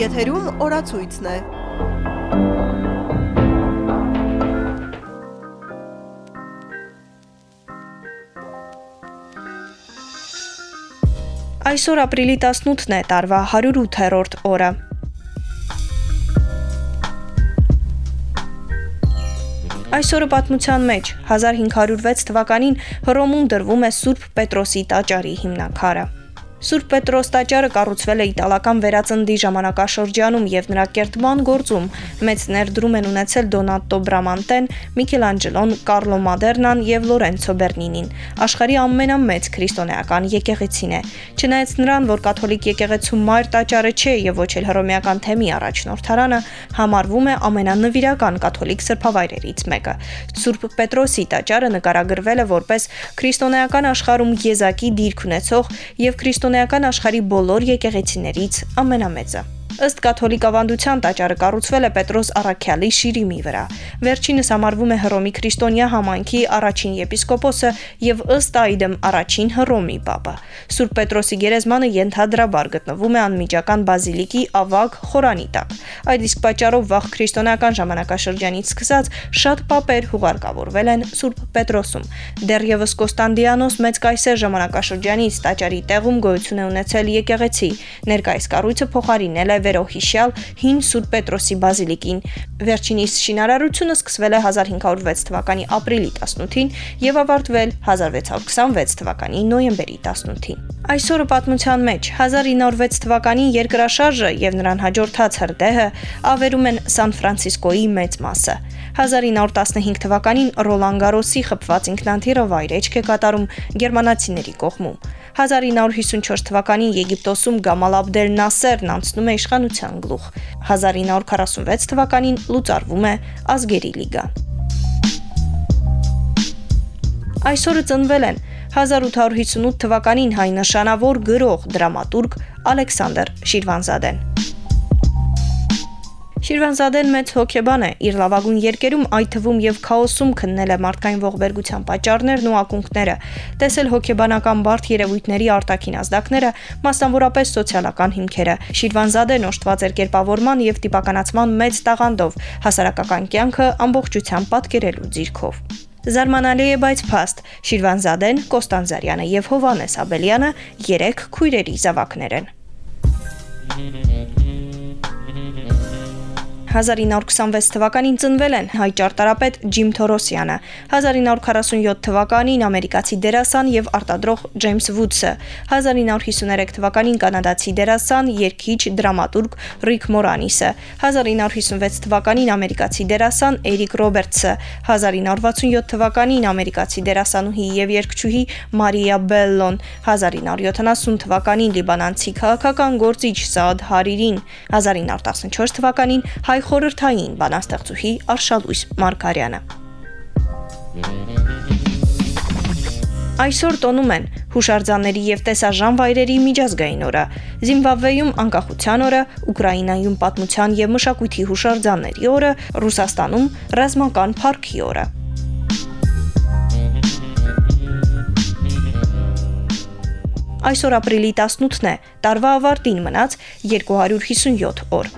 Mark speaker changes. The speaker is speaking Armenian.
Speaker 1: Եթերում օրացույցն է։
Speaker 2: Այսօր ապրիլի 18-ն է, տարվա 108-րդ օրը։ Այսօրը պատմության մեջ 1506 թվականին Հռոմում դրվում է Սուրբ Պետրոսի տաճարի հիմնաքարը։ Սուրբ Պետրոս տաճարը կառուցվել է իտալական վերածնդի ժամանակաշրջանում եւ նրա կերտման գործում մեծ ներդրում են ունեցել Դոնատո Բրամանտեն, Միքելանջելոն, Կարլո Մադերնան եւ Լորենցո Բեռնինին։ Աշխարհի ամենամեծ քրիստոնեական եկեղեցին է։ Չնայած նրան, որ կաթոլիկ եկեղեցու մայր տաճարը չէ եւ ոչ էլ հռոմեական թեմի առաջնորդարանը, համարվում է ամենանվիրական կաթոլիկ սրբավայրերից մեկը։ Սուրբ Պետրոսի տաճարը նկարագրվել է որպես քրիստոնեական աշխարհում եզակի դիրք ունեցող եւ քրիստոնեական քրիստոնեական աշխարհի բոլոր եկեղեցիներից ամենամեծը։ Ըստ կաթոլիկ ավանդության տաճարը կառուցվել է Պետրոս Արաքյալի շիրիմի վրա։ Վերջինս համարվում է Հռոմի քրիստոնյա համայնքի առաջին եպիսկոպոսը եւ ըստ այդմ առաջին Հռոմի պապը։ Սուրբ Պետրոսի գերեզմանը ենթադրաբար գտնվում է անմիջական բազիլիկի ավագ խորանի տակ։ Այդ իսկ պատճառով վաղ քրիստոնեական ժամանակաշրջանից սկսած շատ պապեր հուղարկավորվել են Սուրբ Պետրոսում։ Դեռևս Կոստանդիանոս մեծ կայսեր ժամանակաշրջանից տաճարի տեղում գոյություն է ունեցել եկեղեցի։ Ներկայիս կառույցը փոխարինել է վերոհիշյալ հին Սուրբ Պետրոսի բազիլիկին։ Վերջինիս շինարարությունը սկսվել է 1506 թվականի ապրիլի 18-ին եւ ավարտվել 1626 թվականի նոյեմբերի 18-ին։ Այսօրը պատմության մեջ 1906 թվականի երկրաշարժը եւ նրան հաջորդած հրդեհը ավերում են Սան Ֆրանցիսկոյի մեծ մասը։ 1915 թվականին Ռոլան Գարոսի խփված ինքնաթիռը վայրեջք է կատարում գերմանացիների կողմում։ 1954 թվականին Եգիպտոսում Գամալ Աբդել Նասերն անցնում է իշխանության գլուխ։ 1946 թվականին լուծարվում է ազգերի լիգան։ Այսօրը ծնվել են 1858 թվականին հայ նշանավոր գրող, դրամատուրգ Ալեքսանդր Շիրվանզադեն։ Շիրվանզադեն մեծ հոգեբան է, իր լավագույն երկերում այդ թվում եւ քաոսում քննել է մարդկային ողբերգության պատճառներն ու ակունքները, տեսել հոգեբանական բարդ երևույթների արտաքին ազդակները, մասնավորապես սոցիալական հիմքերը։ Շիրվանզադեն օժտված էր կերպավորման եւ տիպականացման մեծ տաղանդով, հասարակական կյանքը ամբողջությամբ պատկերելու ձիրքով։ Զարմանալի է, բայց փաստ։ Շիրվանզադեն, Կոստանզարյանը եւ Հովանես Աբելյանը երեք քույրերի զավակներ են։ 1926 թվականին ծնվել են հայ ճարտարապետ Ջիմ Թորոսյանը, 1947 թվականին ամերիկացի դերասան եւ արտադրող Ջեյմս Վուդսը, 1953 թվականին կանադացի դերասան, երգիչ, դրամատուրգ Ռիկ Մորանիսը, 1956 թվականին ամերիկացի դերասան Էրիկ Ռոբերտսը, 1967 թվականին ամերիկացի դերասանուհի եւ երգչուհի Մարիա Բելլոն, 1970 թվականին լիբանանցի քաղաքական գործիչ Սաադ Հարիրին, 1914 թվականին հայ Հայ խորհրդային բանաստեղծուհի Արշալույս Մարգարյանը։ Այսօր տոնում են հուշարձանների եւ տեսաժան վայրերի միջազգային օրը, Զիմբաբվեում անկախության օրը, Ուկրաինայում պատմության եւ մշակույթի հուշարձանների օրը, Ռուսաստանում ռազմական парքի օրը։ Այսօր ապրիլի 18-ն է, տարվա ավարտին մնաց 257 օր։